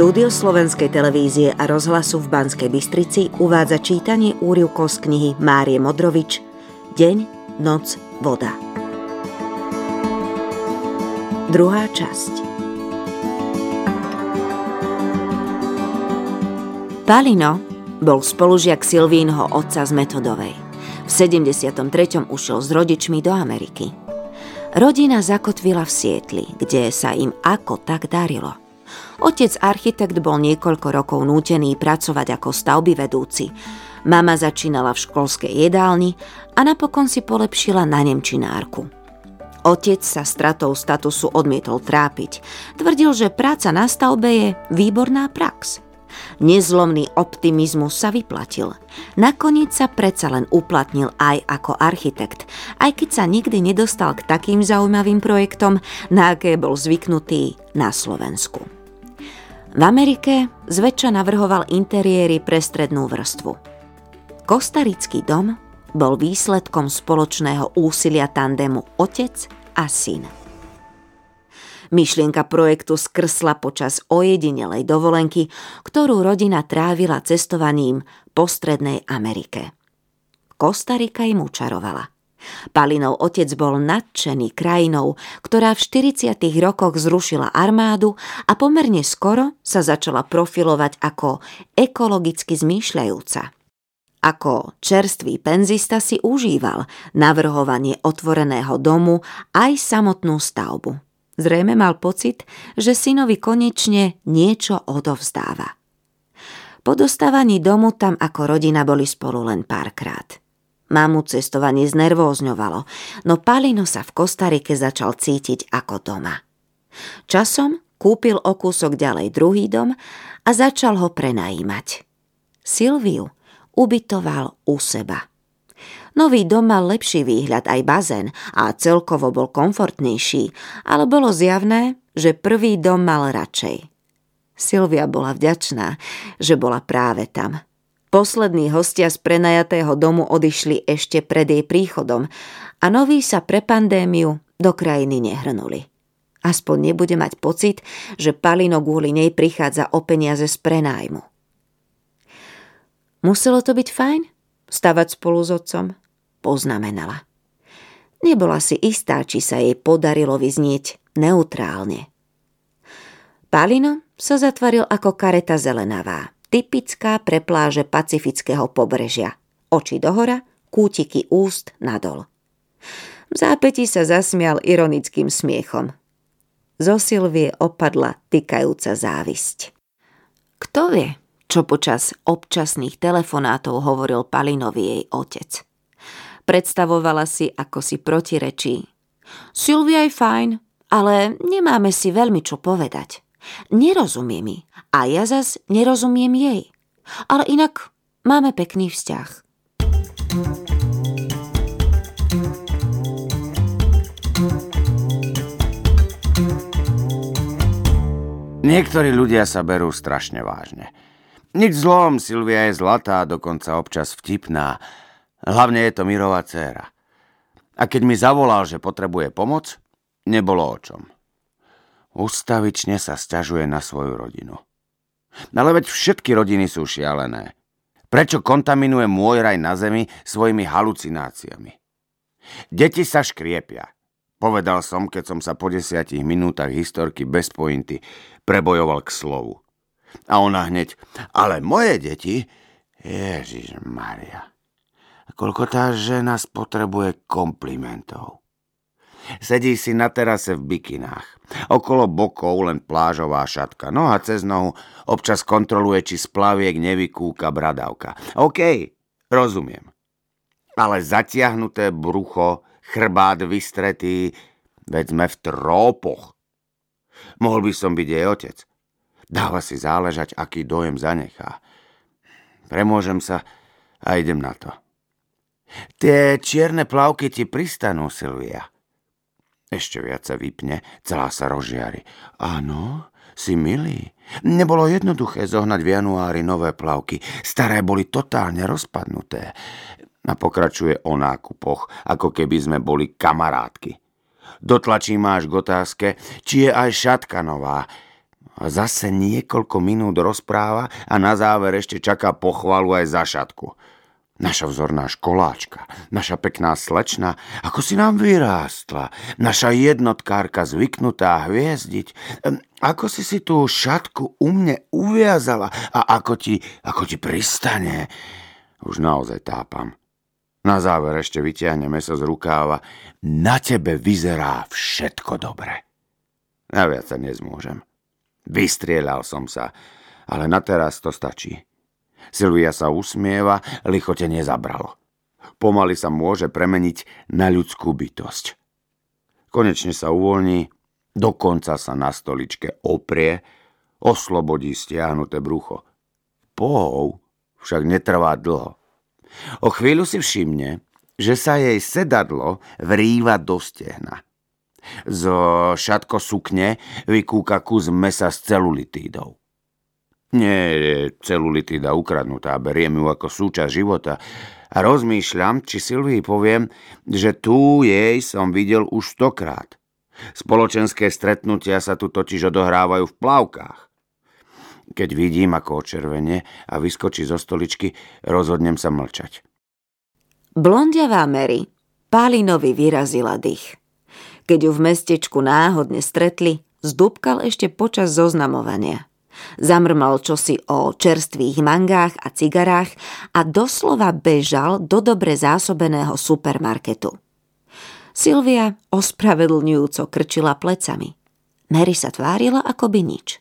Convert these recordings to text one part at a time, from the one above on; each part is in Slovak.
Štúdio Slovenskej televízie a rozhlasu v Banskej Bystrici uvádza čítanie úrivkov z knihy Márie Modrovič Deň, noc, voda. Druhá časť Palino bol spolužiak Silvínho otca z Metodovej. V 73. ušiel s rodičmi do Ameriky. Rodina zakotvila v Sietli, kde sa im ako tak darilo – Otec architekt bol niekoľko rokov nútený pracovať ako stavby vedúci. Mama začínala v školskej jedálni a napokon si polepšila na nemčinárku. Otec sa stratou statusu odmietol trápiť. Tvrdil, že práca na stavbe je výborná prax. Nezlomný optimizmus sa vyplatil. Nakoniec sa predsa len uplatnil aj ako architekt, aj keď sa nikdy nedostal k takým zaujímavým projektom, na aké bol zvyknutý na Slovensku. V Amerike zväčša navrhoval interiéry pre strednú vrstvu. Kostarický dom bol výsledkom spoločného úsilia tandemu otec a syn. Myšlienka projektu skrsla počas ojedinelej dovolenky, ktorú rodina trávila cestovaním po Strednej Amerike. Kostarika im učarovala – Palinov otec bol nadšený krajinou, ktorá v 40. rokoch zrušila armádu a pomerne skoro sa začala profilovať ako ekologicky zmýšľajúca. Ako čerstvý penzista si užíval navrhovanie otvoreného domu aj samotnú stavbu. Zrejme mal pocit, že synovi konečne niečo odovzdáva. Po dostávaní domu tam ako rodina boli spolu len párkrát. Mamu cestovanie znervózňovalo, no Palino sa v Kostarike začal cítiť ako doma. Časom kúpil o kúsok ďalej druhý dom a začal ho prenajímať. Silviu ubytoval u seba. Nový dom mal lepší výhľad aj bazén a celkovo bol komfortnejší, ale bolo zjavné, že prvý dom mal radšej. Silvia bola vďačná, že bola práve tam – Poslední hostia z prenajatého domu odišli ešte pred jej príchodom a noví sa pre pandémiu do krajiny nehrnuli. Aspoň nebude mať pocit, že Palino kvôli nej prichádza o peniaze z prenájmu. Muselo to byť fajn? Stavať spolu s otcom? Poznamenala. Nebola si istá, či sa jej podarilo vyznieť neutrálne. Palino sa zatvaril ako kareta zelenavá typická pre pláže pacifického pobrežia. Oči dohora, kútiky úst nadol. V zápäti sa zasmial ironickým smiechom. Zo Silvie opadla tykajúca závisť. Kto vie, čo počas občasných telefonátov hovoril Palinovi jej otec. Predstavovala si, ako si protirečí. Silvia je fajn, ale nemáme si veľmi čo povedať. Nerozumie mi a ja zas nerozumiem jej. Ale inak máme pekný vzťah. Niektorí ľudia sa berú strašne vážne. Nič zlom, Silvia je zlatá, dokonca občas vtipná. Hlavne je to Mirová dcéra. A keď mi zavolal, že potrebuje pomoc, nebolo o čom. Ustavične sa stiažuje na svoju rodinu. Ale veď všetky rodiny sú šialené. Prečo kontaminuje môj raj na zemi svojimi halucináciami? Deti sa škriepia. Povedal som, keď som sa po desiatich minútach historky bez pointy prebojoval k slovu. A ona hneď, ale moje deti... Ježiš Maria, koľko tá žena spotrebuje komplimentov. Sedí si na terase v bikinách. Okolo bokov len plážová šatka. Noha cez nohu občas kontroluje, či z plaviek nevykúka bradavka. OK, rozumiem. Ale zatiahnuté brucho, chrbát vystretý, veď sme v trópoch. Mohol by som byť jej otec. Dáva si záležať, aký dojem zanechá. Premôžem sa a idem na to. Tie čierne plavky ti pristanú, Silvia. Ešte viac sa vypne, celá sa rozžiari. Áno, si milý. Nebolo jednoduché zohnať v januári nové plavky. Staré boli totálne rozpadnuté. A pokračuje o nákupoch, ako keby sme boli kamarátky. Dotlačí máš k otázke, či je aj šatka nová. A zase niekoľko minút rozpráva a na záver ešte čaká pochvalu aj za šatku. Naša vzorná školáčka, naša pekná slečna, ako si nám vyrástla, naša jednotkárka zvyknutá hviezdiť, ako si si tú šatku u mne uviazala a ako ti, ako ti pristane. Už naozaj tápam. Na záver ešte vyťahneme sa z rukáva. Na tebe vyzerá všetko dobre. Naviac sa nezmôžem. Vystrieľal som sa, ale na teraz to stačí. Silvia sa usmieva, lichote nezabralo. Pomaly sa môže premeniť na ľudskú bytosť. Konečne sa uvoľní, dokonca sa na stoličke oprie, oslobodí stiahnuté brucho. Pohov však netrvá dlho. O chvíľu si všimne, že sa jej sedadlo vrýva do stehna. Zo šatko sukne vykúka kus mesa s celulitídou. Nie je celulitída ukradnutá, beriem ju ako súčasť života a rozmýšľam, či Silvii poviem, že tu jej som videl už stokrát. Spoločenské stretnutia sa tu totiž odohrávajú v plavkách. Keď vidím, ako očervenie a vyskočí zo stoličky, rozhodnem sa mlčať. Blondiavá Mary Pálinovi vyrazila dých. Keď ju v mestečku náhodne stretli, zdúbkal ešte počas zoznamovania. Zamrmal čosi o čerstvých mangách a cigarách a doslova bežal do dobre zásobeného supermarketu. Silvia ospravedlňujúco krčila plecami. Mary sa tvárila ako by nič.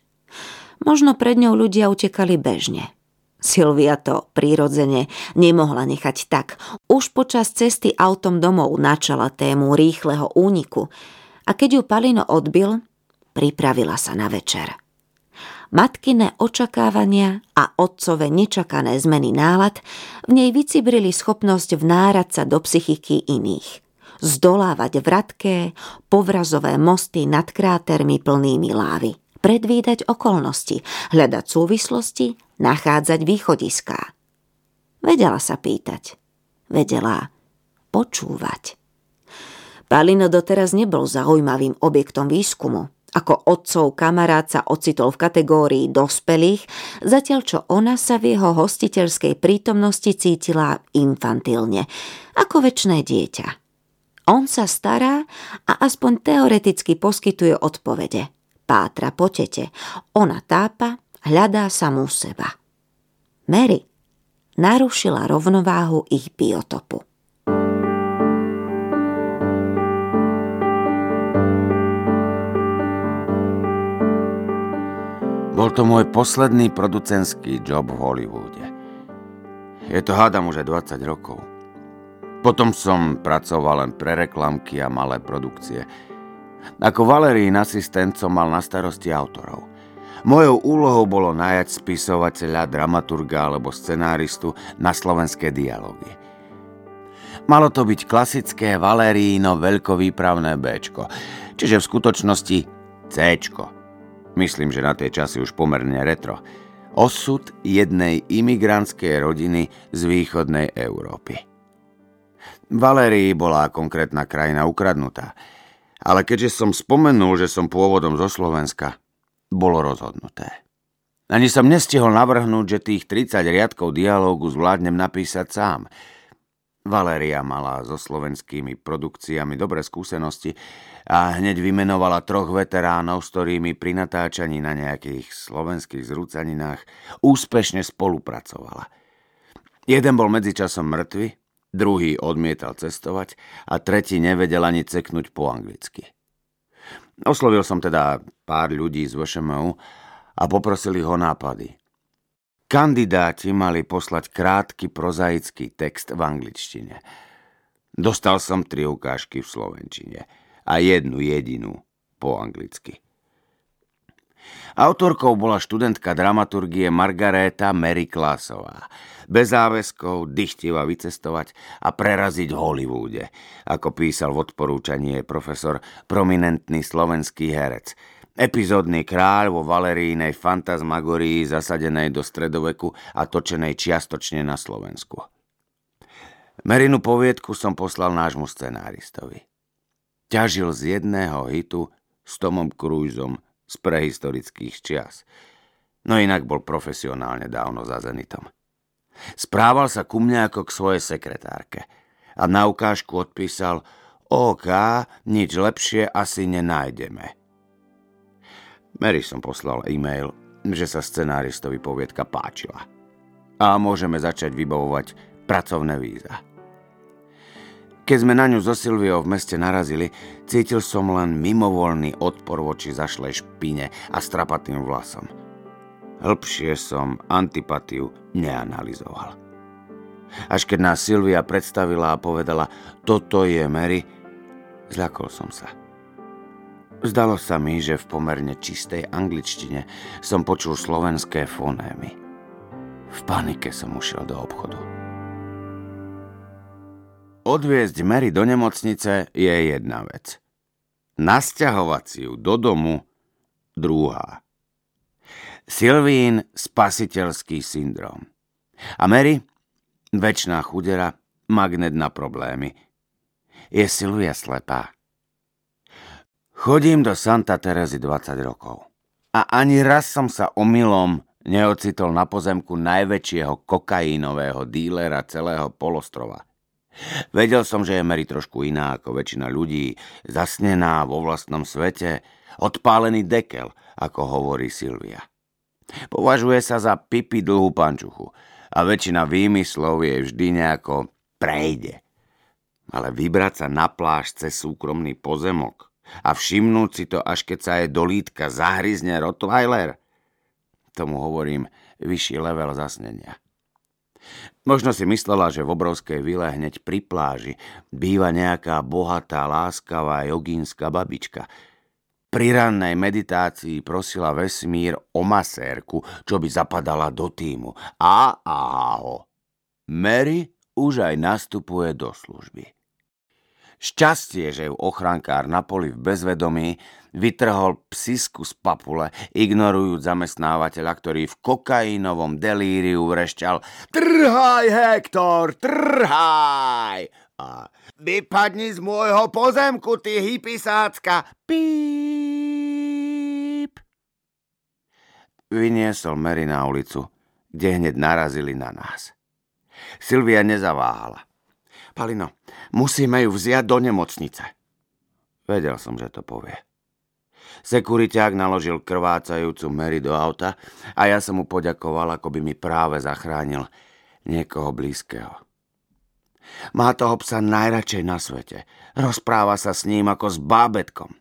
Možno pred ňou ľudia utekali bežne. Silvia to prírodzene nemohla nechať tak. Už počas cesty autom domov načala tému rýchleho úniku a keď ju Palino odbil, pripravila sa na večer. Matkine očakávania a otcové nečakané zmeny nálad v nej vycibrili schopnosť vnárať sa do psychiky iných – zdolávať vratké, povrazové mosty nad krátermi plnými lávy, predvídať okolnosti, hľadať súvislosti, nachádzať východiská. Vedela sa pýtať. Vedela počúvať. Palino doteraz nebol zaujímavým objektom výskumu. Ako otcov kamarát sa ocitol v kategórii dospelých, zatiaľ čo ona sa v jeho hostiteľskej prítomnosti cítila infantilne, ako väčšné dieťa. On sa stará a aspoň teoreticky poskytuje odpovede. Pátra po tete. Ona tápa, hľadá samú seba. Mary narušila rovnováhu ich biotopu. Bol to môj posledný producentský job v Hollywoode. Je to hádam už aj 20 rokov. Potom som pracoval len pre reklamky a malé produkcie. Ako Valerín asistent som mal na starosti autorov. Mojou úlohou bolo najať spisovateľa, dramaturga alebo scenáristu na slovenské dialógy. Malo to byť klasické Valeríno veľkovýpravné Bčko, čiže v skutočnosti Cčko. Myslím, že na tie časy už pomerne retro. Osud jednej imigrantskej rodiny z východnej Európy. Valérii bola konkrétna krajina ukradnutá. Ale keďže som spomenul, že som pôvodom zo Slovenska, bolo rozhodnuté. Ani som nestihol navrhnúť, že tých 30 riadkov dialógu zvládnem napísať sám. Valéria mala so slovenskými produkciami dobré skúsenosti a hneď vymenovala troch veteránov, s ktorými pri natáčaní na nejakých slovenských zrúcaninách úspešne spolupracovala. Jeden bol medzičasom mŕtvy, druhý odmietal cestovať a tretí nevedel ani ceknúť po anglicky. Oslovil som teda pár ľudí z VŠMU a poprosil ich o nápady. Kandidáti mali poslať krátky prozaický text v angličtine. Dostal som tri ukážky v slovenčine a jednu jedinú po anglicky. Autorkou bola študentka dramaturgie Margaréta Mary Klásová. Bez záväzkov, dychtiva vycestovať a preraziť v Hollywoode, ako písal v odporúčanie profesor prominentný slovenský herec. Epizódny kráľ vo Valerínej fantasmagorii zasadenej do stredoveku a točenej čiastočne na Slovensku. Merinu poviedku som poslal nášmu scenáristovi. Ťažil z jedného hitu s Tomom Cruiseom z prehistorických čias. No inak bol profesionálne dávno za Zenitom. Správal sa ku mne ako k svojej sekretárke a na ukážku odpísal OK, nič lepšie asi nenájdeme. Mary som poslal e-mail, že sa scenáristovi poviedka páčila. A môžeme začať vybavovať pracovné víza. Keď sme na ňu zo Silviou v meste narazili, cítil som len mimovoľný odpor voči zašlej špine a strapatým vlasom. Hĺbšie som antipatiu neanalizoval. Až keď nás Silvia predstavila a povedala, toto je Mary, zľakol som sa. Zdalo sa mi, že v pomerne čistej angličtine som počul slovenské fonémy. V panike som ušiel do obchodu. Odviezť Mary do nemocnice je jedna vec. Nasťahovať si ju do domu druhá. Silvín spasiteľský syndrom. A Mary, väčšiná chudera, magnet na problémy. Je Silvia slepá. Chodím do Santa Terezy 20 rokov. A ani raz som sa omylom neocitol na pozemku najväčšieho kokaínového dílera celého polostrova. Vedel som, že je Mary trošku iná ako väčšina ľudí, zasnená vo vlastnom svete, odpálený dekel, ako hovorí Silvia. Považuje sa za pipi dlhú pančuchu a väčšina výmyslov jej vždy nejako prejde. Ale vybrať sa na pláž cez súkromný pozemok a všimnúť si to, až keď sa jej do lítka zahryzne Rottweiler, tomu hovorím vyšší level zasnenia. Možno si myslela, že v obrovskej vile hneď pri pláži býva nejaká bohatá, láskavá jogínska babička. Pri rannej meditácii prosila vesmír o masérku, čo by zapadala do týmu. A áho. Mary už aj nastupuje do služby. Šťastie, že ju ochrankár na poli v bezvedomí vytrhol psisku z papule, ignorujúc zamestnávateľa, ktorý v kokainovom delíriu vrešťal Trhaj, Hektor, trhaj! A vypadni z môjho pozemku, ty hypisácka! Píp! Vyniesol Mary na ulicu, kde hneď narazili na nás. Silvia nezaváhala. Palino, musíme ju vziať do nemocnice. Vedel som, že to povie. Sekuriťák naložil krvácajúcu Mary do auta a ja som mu poďakoval, ako by mi práve zachránil niekoho blízkeho. Má toho psa najradšej na svete. Rozpráva sa s ním ako s bábetkom.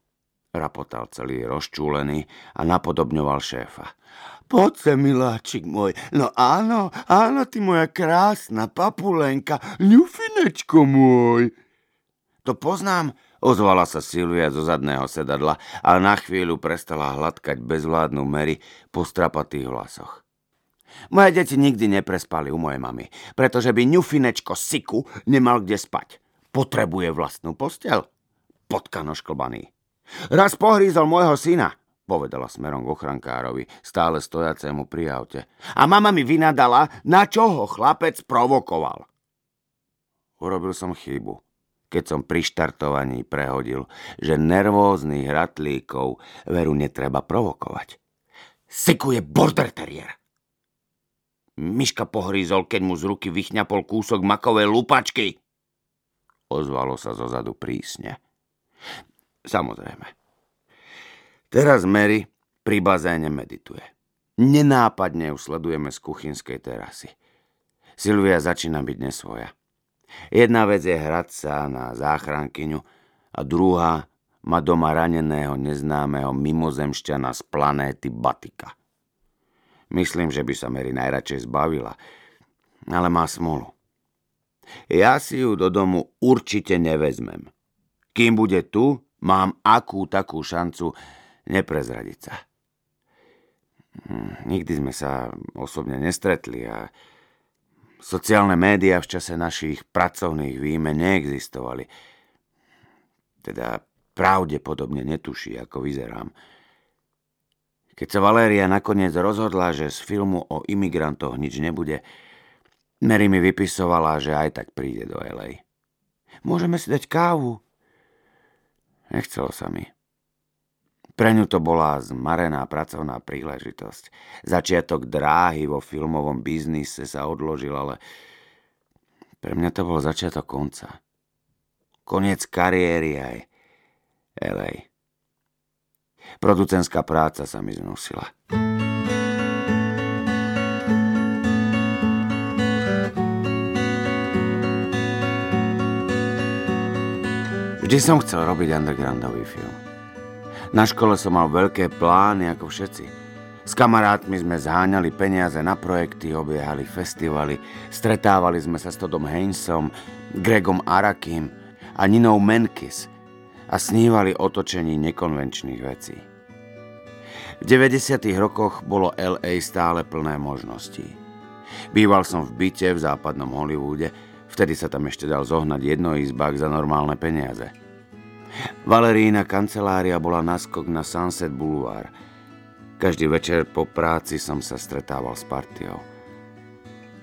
Rapotal celý rozčúlený a napodobňoval šéfa. Poď sa, miláčik môj. No áno, áno, ty moja krásna papulenka, ňufinečko môj. To poznám, ozvala sa Silvia zo zadného sedadla, ale na chvíľu prestala hladkať bezvládnu Mary po strapatých vlasoch. Moje deti nikdy neprespali u mojej mamy, pretože by ňufinečko Siku nemal kde spať. Potrebuje vlastnú postel. Potkano šklbaný. Raz pohrízol môjho syna, povedala smerom k ochrankárovi, stále stojacému pri aute. A mama mi vynadala, na čo ho chlapec provokoval. Urobil som chybu, keď som pri štartovaní prehodil, že nervóznych hratlíkov veru netreba provokovať. Siku je border terrier. Myška pohrízol, keď mu z ruky vychňapol kúsok makovej lupačky. Ozvalo sa zozadu prísne. Samozrejme, Teraz Mary pri bazéne medituje. Nenápadne ju sledujeme z kuchynskej terasy. Silvia začína byť nesvoja. Jedna vec je hrať sa na záchrankyňu a druhá má doma raneného neznámeho mimozemšťana z planéty Batika. Myslím, že by sa Mary najradšej zbavila, ale má smolu. Ja si ju do domu určite nevezmem. Kým bude tu, mám akú takú šancu neprezradiť sa. Hm, nikdy sme sa osobne nestretli a sociálne médiá v čase našich pracovných výmen neexistovali. Teda pravdepodobne netuší, ako vyzerám. Keď sa Valéria nakoniec rozhodla, že z filmu o imigrantoch nič nebude, Mary mi vypisovala, že aj tak príde do LA. Môžeme si dať kávu? Nechcelo sa mi. Pre ňu to bola zmarená pracovná príležitosť. Začiatok dráhy vo filmovom biznise sa odložil, ale pre mňa to bol začiatok konca. Koniec kariéry aj LA. Producentská práca sa mi znusila. Vždy som chcel robiť undergroundový film. Na škole som mal veľké plány ako všetci. S kamarátmi sme zháňali peniaze na projekty, obiehali festivaly, stretávali sme sa s Todom Heinsom, Gregom Arakim a Ninou Menkis a snívali o točení nekonvenčných vecí. V 90. rokoch bolo LA stále plné možností. Býval som v byte v západnom Hollywoode, vtedy sa tam ešte dal zohnať jednoizbák za normálne peniaze – Valerína kancelária bola naskok na Sunset Boulevard. Každý večer po práci som sa stretával s partiou.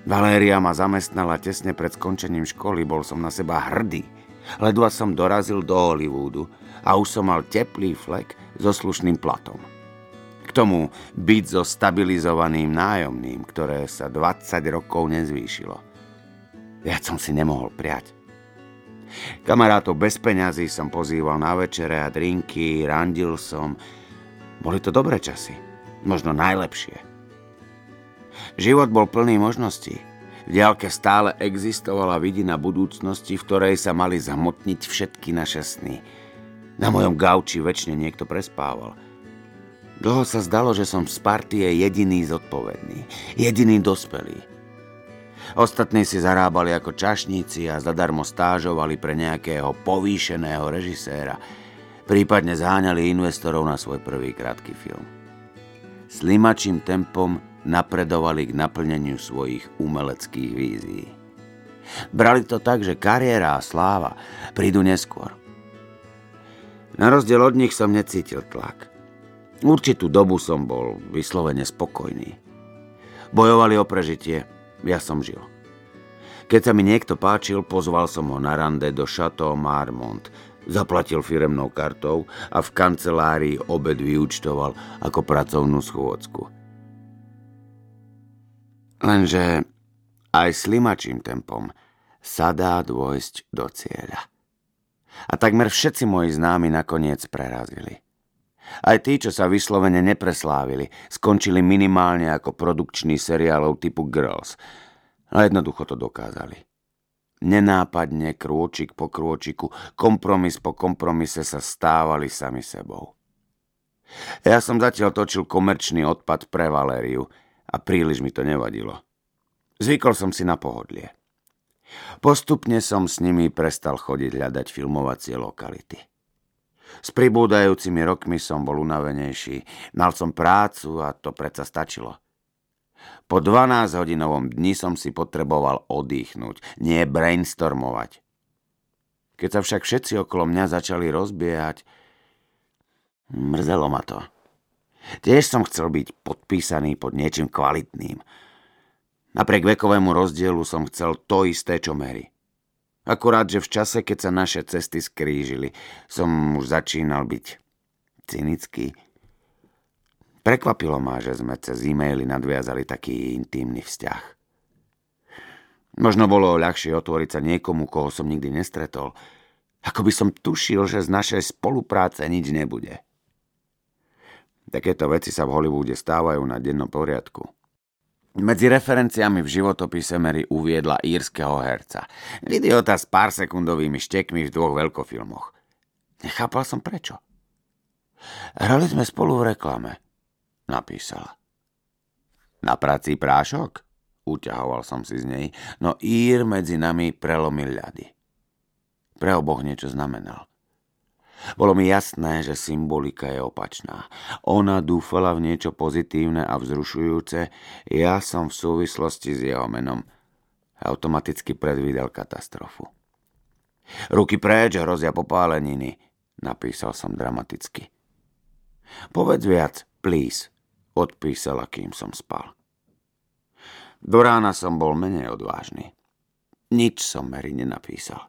Valéria ma zamestnala tesne pred skončením školy, bol som na seba hrdý. Ledva som dorazil do Hollywoodu a už som mal teplý flek so slušným platom. K tomu byť so stabilizovaným nájomným, ktoré sa 20 rokov nezvýšilo. Viac som si nemohol priať. Kamarátov bez peňazí som pozýval na večere a drinky, randil som. Boli to dobré časy, možno najlepšie. Život bol plný možností. V diálke stále existovala vidina budúcnosti, v ktorej sa mali zhmotniť všetky naše sny. Na mojom gauči väčšine niekto prespával. Dlho sa zdalo, že som z partie jediný zodpovedný, jediný dospelý. Ostatní si zarábali ako čašníci a zadarmo stážovali pre nejakého povýšeného režiséra, prípadne zháňali investorov na svoj prvý krátky film. Slimačím tempom napredovali k naplneniu svojich umeleckých vízií. Brali to tak, že kariéra a sláva prídu neskôr. Na rozdiel od nich som necítil tlak. Určitú dobu som bol vyslovene spokojný. Bojovali o prežitie – ja som žil. Keď sa mi niekto páčil, pozval som ho na rande do Chateau Marmont. Zaplatil firemnou kartou a v kancelárii obed vyúčtoval ako pracovnú schôdzku. Lenže aj slimačím tempom sa dá dôjsť do cieľa. A takmer všetci moji známi nakoniec prerazili. Aj tí, čo sa vyslovene nepreslávili, skončili minimálne ako produkční seriálov typu Girls. A jednoducho to dokázali. Nenápadne, krôčik po krôčiku, kompromis po kompromise sa stávali sami sebou. Ja som zatiaľ točil komerčný odpad pre Valériu a príliš mi to nevadilo. Zvykol som si na pohodlie. Postupne som s nimi prestal chodiť hľadať filmovacie lokality. S pribúdajúcimi rokmi som bol unavenejší. Mal som prácu a to predsa stačilo. Po 12-hodinovom dni som si potreboval oddychnúť, nie brainstormovať. Keď sa však všetci okolo mňa začali rozbiehať, mrzelo ma to. Tiež som chcel byť podpísaný pod niečím kvalitným. Napriek vekovému rozdielu som chcel to isté, čo Mary. Akurát, že v čase, keď sa naše cesty skrížili, som už začínal byť cynický. Prekvapilo ma, že sme cez e-maily nadviazali taký intímny vzťah. Možno bolo ľahšie otvoriť sa niekomu, koho som nikdy nestretol. Ako by som tušil, že z našej spolupráce nič nebude. Takéto veci sa v Hollywoode stávajú na dennom poriadku. Medzi referenciami v životopise Mary uviedla írskeho herca. Idiota s pár sekundovými štekmi v dvoch veľkofilmoch. Nechápal som prečo. Hrali sme spolu v reklame, napísala. Na práci prášok? Uťahoval som si z nej, no Ír medzi nami prelomil ľady. Pre oboch niečo znamenal. Bolo mi jasné, že symbolika je opačná. Ona dúfala v niečo pozitívne a vzrušujúce, ja som v súvislosti s jeho menom automaticky predvídal katastrofu. Ruky preč, hrozia popáleniny, napísal som dramaticky. Povedz viac, please, odpísala, kým som spal. Do rána som bol menej odvážny. Nič som Mary nenapísal.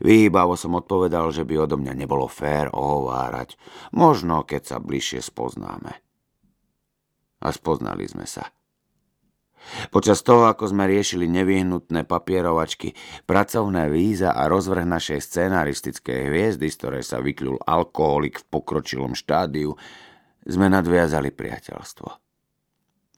Vyhýbavo som odpovedal, že by odo mňa nebolo fér ohovárať, možno keď sa bližšie spoznáme. A spoznali sme sa. Počas toho, ako sme riešili nevyhnutné papierovačky, pracovné víza a rozvrh našej scénaristickej hviezdy, z ktorej sa vykľul alkoholik v pokročilom štádiu, sme nadviazali priateľstvo.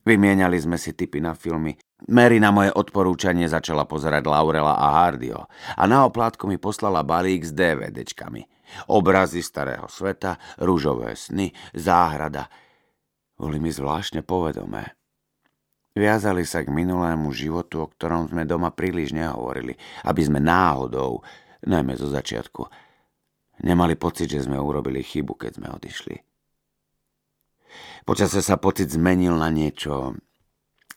Vymieniali sme si typy na filmy. Mary na moje odporúčanie začala pozerať Laurela a Hardyho a na oplátku mi poslala balík s DVDčkami. Obrazy starého sveta, rúžové sny, záhrada. Boli mi zvláštne povedomé. Viazali sa k minulému životu, o ktorom sme doma príliš nehovorili, aby sme náhodou, najmä zo začiatku, nemali pocit, že sme urobili chybu, keď sme odišli. Počase sa pocit zmenil na niečo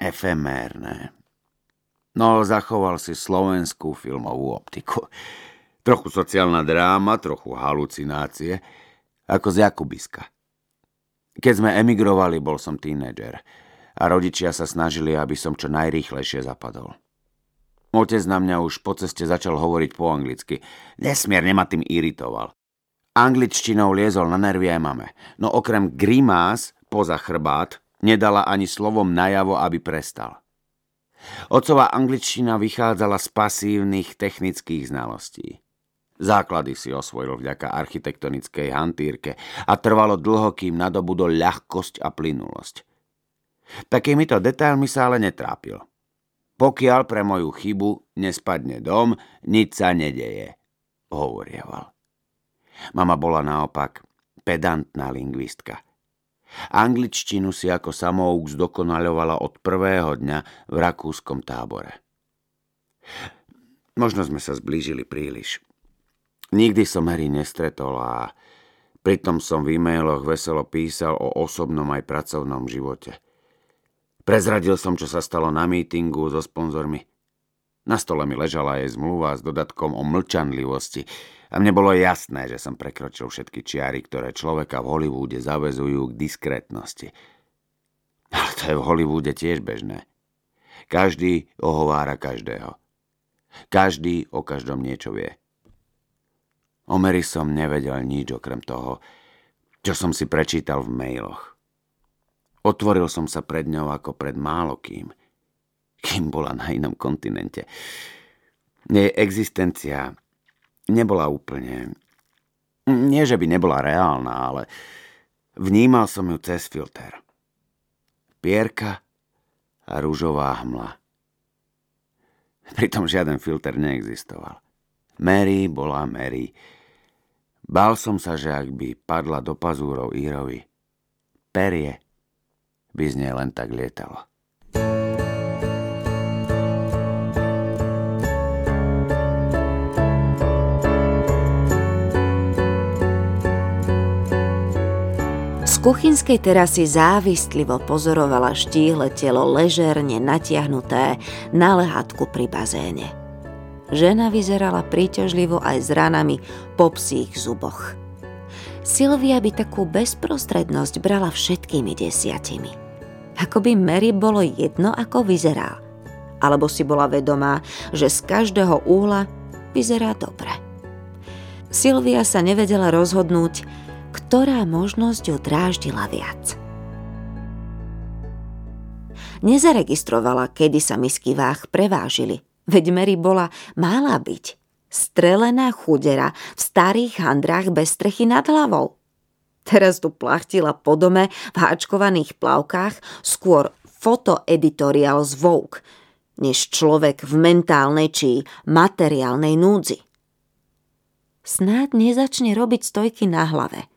efemérne. No, zachoval si slovenskú filmovú optiku. Trochu sociálna dráma, trochu halucinácie, ako z Jakubiska. Keď sme emigrovali, bol som tínedžer a rodičia sa snažili, aby som čo najrýchlejšie zapadol. Otec na mňa už po ceste začal hovoriť po anglicky. Nesmierne ma tým iritoval. Angličtinou liezol na nervy aj mame, no okrem grimás poza chrbát nedala ani slovom najavo, aby prestal. Otcová angličtina vychádzala z pasívnych technických znalostí. Základy si osvojil vďaka architektonickej hantírke a trvalo dlho, kým nadobudol ľahkosť a plynulosť. Takýmito detailmi sa ale netrápil. Pokiaľ pre moju chybu nespadne dom, nič sa nedeje, hovorieval. Mama bola naopak pedantná lingvistka. Angličtinu si ako samouk zdokonaľovala od prvého dňa v rakúskom tábore. Možno sme sa zblížili príliš. Nikdy som Harry nestretol a pritom som v e-mailoch veselo písal o osobnom aj pracovnom živote – Prezradil som, čo sa stalo na mítingu so sponzormi. Na stole mi ležala jej zmluva s dodatkom o mlčanlivosti a mne bolo jasné, že som prekročil všetky čiary, ktoré človeka v Hollywoode zavezujú k diskrétnosti. Ale to je v Hollywoode tiež bežné. Každý ohovára každého. Každý o každom niečo vie. O Mary som nevedel nič okrem toho, čo som si prečítal v mailoch. Otvoril som sa pred ňou ako pred málo kým, bola na inom kontinente. Jej existencia nebola úplne... Nie, že by nebola reálna, ale vnímal som ju cez filter. Pierka a rúžová hmla. Pritom žiaden filter neexistoval. Mary bola Mary. Bál som sa, že ak by padla do pazúrov Írovi, perie by z nej len tak lietalo. Kuchynskej terasy závistlivo pozorovala štíhle telo ležerne natiahnuté na lehátku pri bazéne. Žena vyzerala príťažlivo aj s ranami po psích zuboch. Silvia by takú bezprostrednosť brala všetkými desiatimi. Ako by Mary bolo jedno, ako vyzerá. Alebo si bola vedomá, že z každého úhla vyzerá dobre. Silvia sa nevedela rozhodnúť, ktorá možnosť ju dráždila viac. Nezaregistrovala, kedy sa misky váh prevážili, veď Mary bola, mála byť strelená chudera v starých handrách bez strechy nad hlavou. Teraz tu plachtila po dome v háčkovaných plavkách skôr fotoeditoriál z Vogue, než človek v mentálnej či materiálnej núdzi. Snáď nezačne robiť stojky na hlave.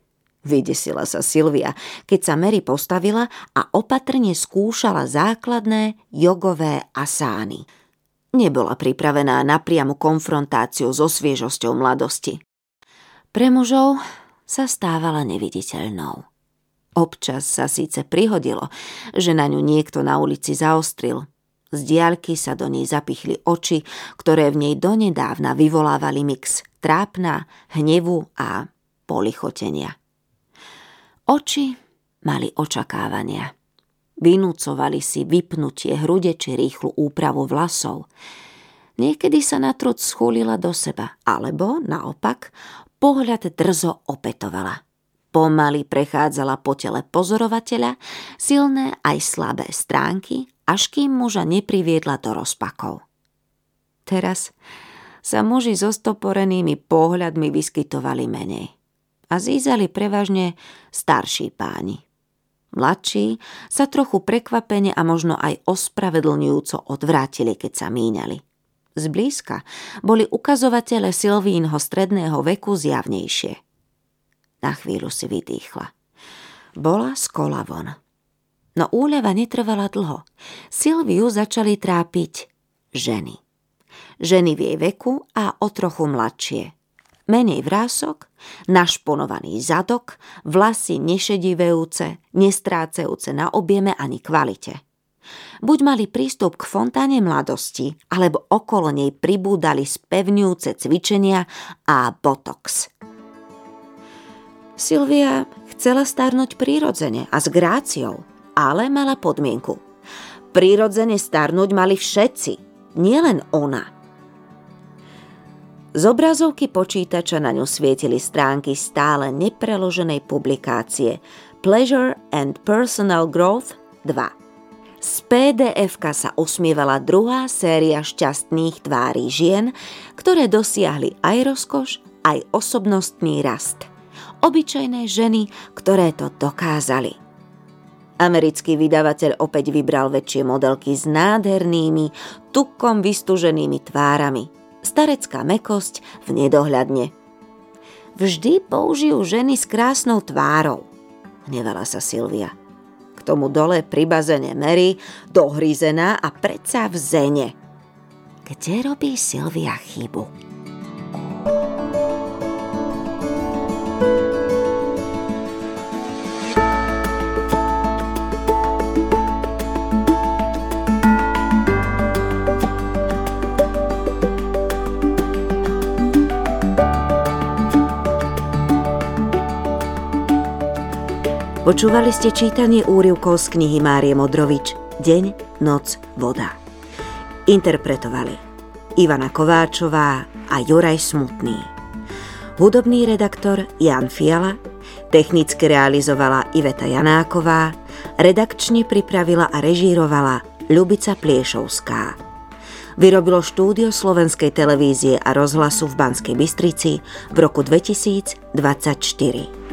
Vydesila sa Silvia, keď sa Mary postavila a opatrne skúšala základné jogové asány – nebola pripravená na priamu konfrontáciu so sviežosťou mladosti. Pre mužov sa stávala neviditeľnou. Občas sa síce prihodilo, že na ňu niekto na ulici zaostril. Z diaľky sa do nej zapichli oči, ktoré v nej donedávna vyvolávali mix trápna, hnevu a polichotenia. Oči mali očakávania – Vynúcovali si vypnutie hrude či rýchlu úpravu vlasov. Niekedy sa na trud schúlila do seba, alebo, naopak, pohľad drzo opetovala. Pomaly prechádzala po tele pozorovateľa silné aj slabé stránky, až kým muža nepriviedla do rozpakov. Teraz sa muži so stoporenými pohľadmi vyskytovali menej a zízali prevažne starší páni. Mladší sa trochu prekvapene a možno aj ospravedlňujúco odvrátili, keď sa míňali. Zblízka boli ukazovatele Silvínho stredného veku zjavnejšie. Na chvíľu si vydýchla. Bola z kola von. No úľava netrvala dlho. Silviu začali trápiť ženy. Ženy v jej veku a o trochu mladšie. Menej vrások, našponovaný zadok, vlasy nešedivejúce, nestrácajúce na objeme ani kvalite. Buď mali prístup k fontáne mladosti, alebo okolo nej pribúdali spevňujúce cvičenia a botox – Silvia chcela starnúť prírodzene a s gráciou, ale mala podmienku. Prírodzene starnúť mali všetci, nielen ona. Z obrazovky počítača na ňu svietili stránky stále nepreloženej publikácie Pleasure and Personal Growth 2. Z pdf sa usmievala druhá séria šťastných tvári žien, ktoré dosiahli aj rozkoš, aj osobnostný rast – obyčajné ženy, ktoré to dokázali. Americký vydavateľ opäť vybral väčšie modelky s nádhernými, tukom vystúženými tvárami. Starecká mekosť v nedohľadne. Vždy použijú ženy s krásnou tvárou, hnevala sa Silvia. K tomu dole pri bazene Mary, dohryzená a predsa v zene. Kde robí Silvia chybu? Počúvali ste čítanie úrivkov z knihy Márie Modrovič Deň, noc, voda. Interpretovali Ivana Kováčová a Juraj Smutný. Hudobný redaktor Jan Fiala, technicky realizovala Iveta Janáková, redakčne pripravila a režírovala Ľubica Pliešovská. Vyrobilo štúdio Slovenskej televízie a rozhlasu v Banskej Bystrici v roku 2024.